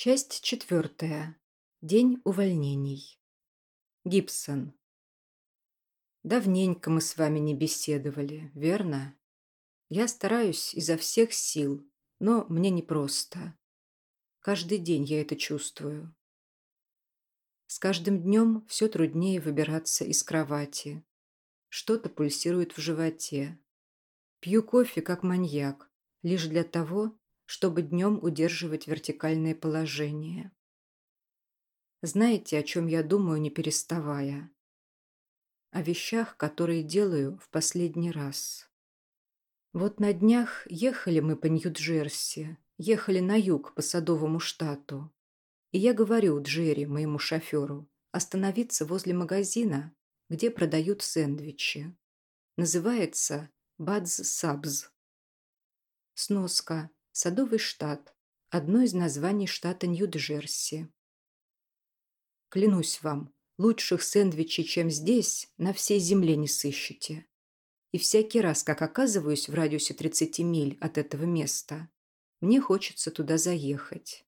Часть четвертая. День увольнений. Гибсон. Давненько мы с вами не беседовали, верно? Я стараюсь изо всех сил, но мне непросто. Каждый день я это чувствую. С каждым днем все труднее выбираться из кровати. Что-то пульсирует в животе. Пью кофе как маньяк, лишь для того, чтобы днем удерживать вертикальное положение. Знаете, о чем я думаю, не переставая? О вещах, которые делаю в последний раз. Вот на днях ехали мы по Нью-Джерси, ехали на юг по Садовому штату. И я говорю Джерри, моему шоферу, остановиться возле магазина, где продают сэндвичи. Называется Бадз Сабз. Сноска. Садовый штат. Одно из названий штата Нью-Джерси. Клянусь вам, лучших сэндвичей, чем здесь, на всей земле не сыщете. И всякий раз, как оказываюсь в радиусе 30 миль от этого места, мне хочется туда заехать.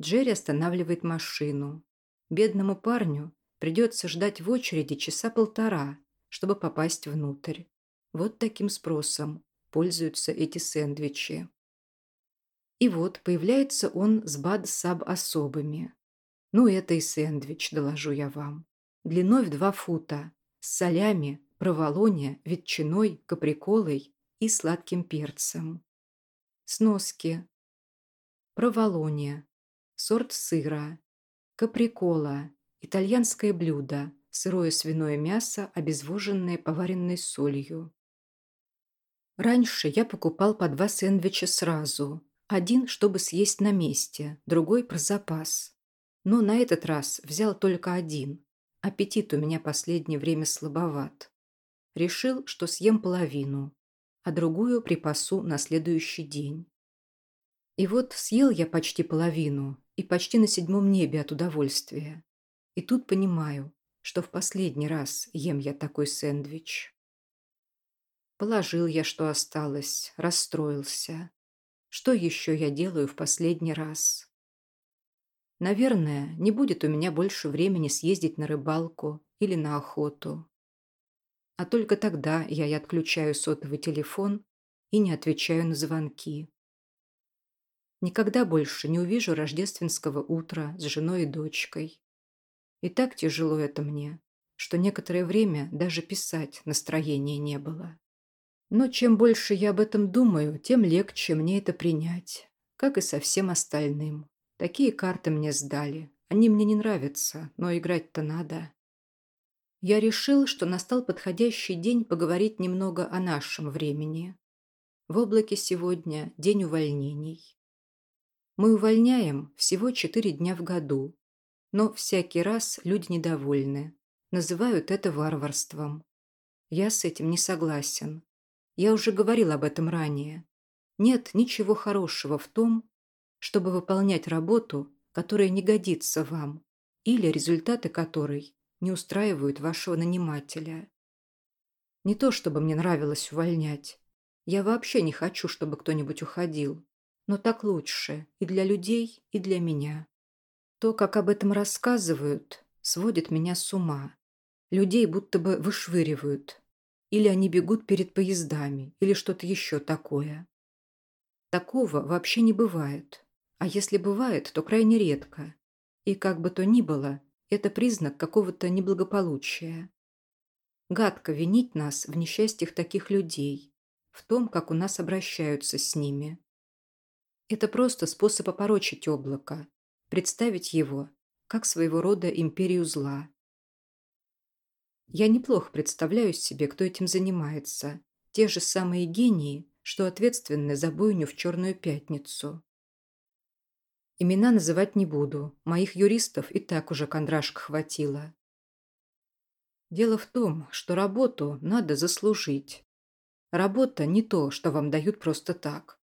Джерри останавливает машину. Бедному парню придется ждать в очереди часа полтора, чтобы попасть внутрь. Вот таким спросом пользуются эти сэндвичи. И вот появляется он с бад-саб особыми. Ну, это и сэндвич, доложу я вам. Длиной в два фута, с солями, проволоне, ветчиной, каприколой и сладким перцем. Сноски. Проволоне. Сорт сыра. Каприкола. Итальянское блюдо. Сырое свиное мясо, обезвоженное поваренной солью. Раньше я покупал по два сэндвича сразу. Один, чтобы съесть на месте, другой про запас. Но на этот раз взял только один. Аппетит у меня последнее время слабоват. Решил, что съем половину, а другую припасу на следующий день. И вот съел я почти половину и почти на седьмом небе от удовольствия. И тут понимаю, что в последний раз ем я такой сэндвич. Положил я, что осталось, расстроился. Что еще я делаю в последний раз? Наверное, не будет у меня больше времени съездить на рыбалку или на охоту. А только тогда я и отключаю сотовый телефон и не отвечаю на звонки. Никогда больше не увижу рождественского утра с женой и дочкой. И так тяжело это мне, что некоторое время даже писать настроения не было. Но чем больше я об этом думаю, тем легче мне это принять, как и со всем остальным. Такие карты мне сдали. Они мне не нравятся, но играть-то надо. Я решил, что настал подходящий день поговорить немного о нашем времени. В облаке сегодня день увольнений. Мы увольняем всего четыре дня в году, но всякий раз люди недовольны, называют это варварством. Я с этим не согласен. Я уже говорил об этом ранее. Нет ничего хорошего в том, чтобы выполнять работу, которая не годится вам, или результаты которой не устраивают вашего нанимателя. Не то, чтобы мне нравилось увольнять. Я вообще не хочу, чтобы кто-нибудь уходил. Но так лучше и для людей, и для меня. То, как об этом рассказывают, сводит меня с ума. Людей будто бы вышвыривают, или они бегут перед поездами, или что-то еще такое. Такого вообще не бывает. А если бывает, то крайне редко. И как бы то ни было, это признак какого-то неблагополучия. Гадко винить нас в несчастьях таких людей, в том, как у нас обращаются с ними. Это просто способ опорочить облако, представить его как своего рода империю зла, я неплохо представляю себе, кто этим занимается. Те же самые гении, что ответственны за бойню в Черную Пятницу. Имена называть не буду. Моих юристов и так уже кондрашка хватило. Дело в том, что работу надо заслужить. Работа не то, что вам дают просто так.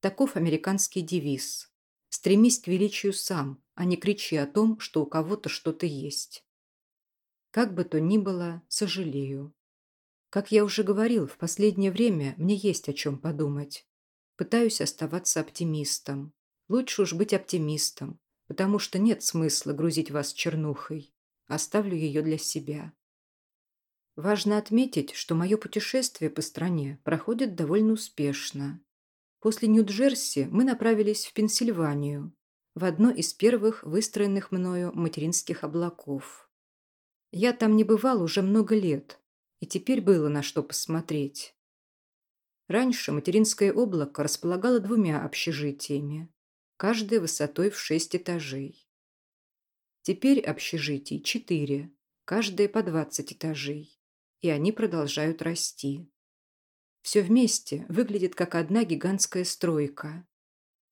Таков американский девиз. Стремись к величию сам, а не кричи о том, что у кого-то что-то есть. Как бы то ни было, сожалею. Как я уже говорил, в последнее время мне есть о чем подумать. Пытаюсь оставаться оптимистом. Лучше уж быть оптимистом, потому что нет смысла грузить вас чернухой. Оставлю ее для себя. Важно отметить, что мое путешествие по стране проходит довольно успешно. После Нью-Джерси мы направились в Пенсильванию, в одно из первых выстроенных мною материнских облаков. Я там не бывал уже много лет, и теперь было на что посмотреть. Раньше материнское облако располагало двумя общежитиями, каждое высотой в шесть этажей. Теперь общежитий четыре, каждое по двадцать этажей, и они продолжают расти. Все вместе выглядит как одна гигантская стройка.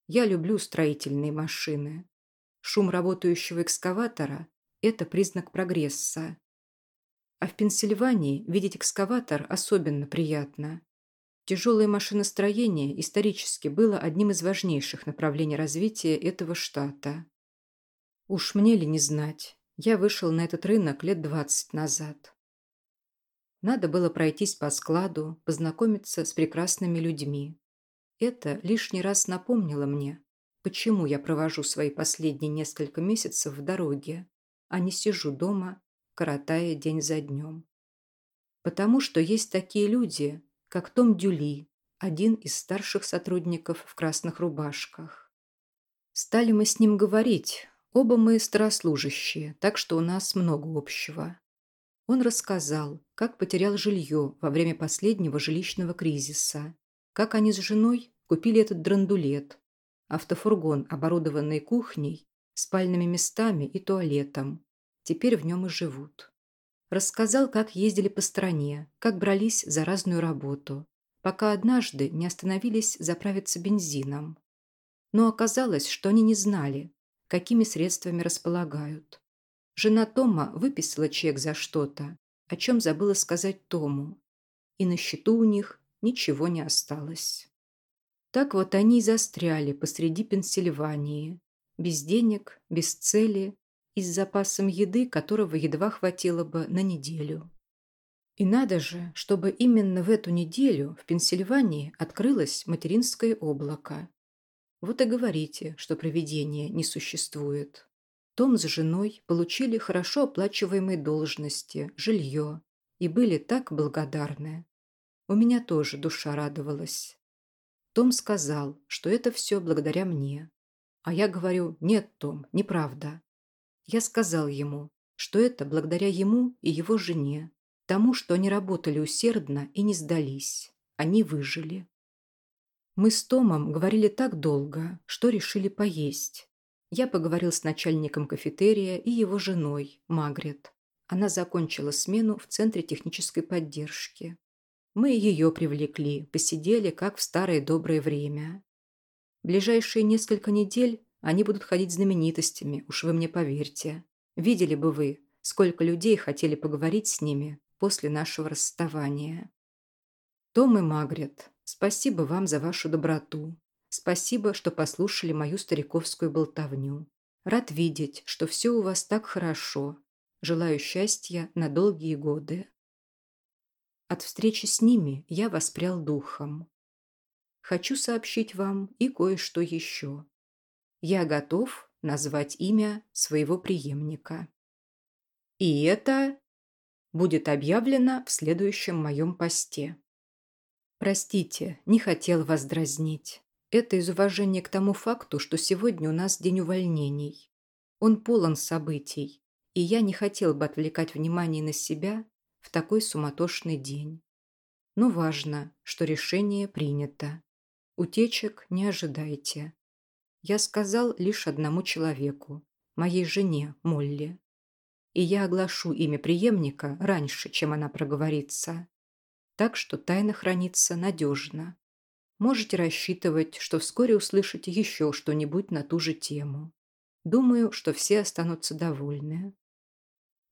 Я люблю строительные машины. Шум работающего экскаватора – это признак прогресса. А в Пенсильвании видеть экскаватор особенно приятно. Тяжелое машиностроение исторически было одним из важнейших направлений развития этого штата. Уж мне ли не знать, я вышел на этот рынок лет 20 назад. Надо было пройтись по складу, познакомиться с прекрасными людьми. Это лишний раз напомнило мне, почему я провожу свои последние несколько месяцев в дороге, а не сижу дома, коротая день за днем. Потому что есть такие люди, как Том Дюли, один из старших сотрудников в красных рубашках. Стали мы с ним говорить, оба мы старослужащие, так что у нас много общего. Он рассказал, как потерял жилье во время последнего жилищного кризиса как они с женой купили этот драндулет, автофургон, оборудованный кухней, спальными местами и туалетом. Теперь в нем и живут. Рассказал, как ездили по стране, как брались за разную работу, пока однажды не остановились заправиться бензином. Но оказалось, что они не знали, какими средствами располагают. Жена Тома выписала чек за что-то, о чем забыла сказать Тому. И на счету у них ничего не осталось. Так вот они и застряли посреди Пенсильвании, без денег, без цели и с запасом еды, которого едва хватило бы на неделю. И надо же, чтобы именно в эту неделю в Пенсильвании открылось материнское облако. Вот и говорите, что провидения не существует. Том с женой получили хорошо оплачиваемые должности, жилье и были так благодарны. У меня тоже душа радовалась. Том сказал, что это все благодаря мне. А я говорю, нет, Том, неправда. Я сказал ему, что это благодаря ему и его жене, тому, что они работали усердно и не сдались. Они выжили. Мы с Томом говорили так долго, что решили поесть. Я поговорил с начальником кафетерия и его женой, Магрет. Она закончила смену в Центре технической поддержки. Мы ее привлекли, посидели, как в старое доброе время. Ближайшие несколько недель они будут ходить знаменитостями, уж вы мне поверьте. Видели бы вы, сколько людей хотели поговорить с ними после нашего расставания. Том и Магрет, спасибо вам за вашу доброту. Спасибо, что послушали мою стариковскую болтовню. Рад видеть, что все у вас так хорошо. Желаю счастья на долгие годы. От встречи с ними я воспрял духом. Хочу сообщить вам и кое-что еще. Я готов назвать имя своего преемника. И это будет объявлено в следующем моем посте. Простите, не хотел вас дразнить. Это из уважения к тому факту, что сегодня у нас день увольнений. Он полон событий, и я не хотел бы отвлекать внимание на себя в такой суматошный день. Но важно, что решение принято. Утечек не ожидайте. Я сказал лишь одному человеку, моей жене Молли. И я оглашу имя преемника раньше, чем она проговорится. Так что тайна хранится надежно. Можете рассчитывать, что вскоре услышите еще что-нибудь на ту же тему. Думаю, что все останутся довольны.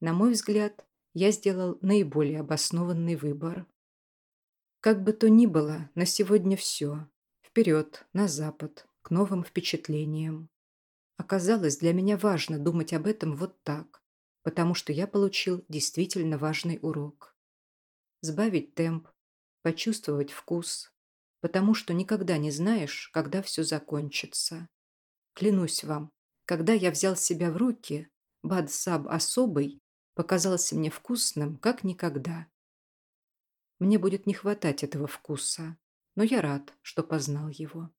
На мой взгляд, я сделал наиболее обоснованный выбор. Как бы то ни было, на сегодня все. Вперед, на запад, к новым впечатлениям. Оказалось, для меня важно думать об этом вот так, потому что я получил действительно важный урок. Сбавить темп, почувствовать вкус, потому что никогда не знаешь, когда все закончится. Клянусь вам, когда я взял себя в руки, бад-саб особый показался мне вкусным, как никогда. Мне будет не хватать этого вкуса, но я рад, что познал его.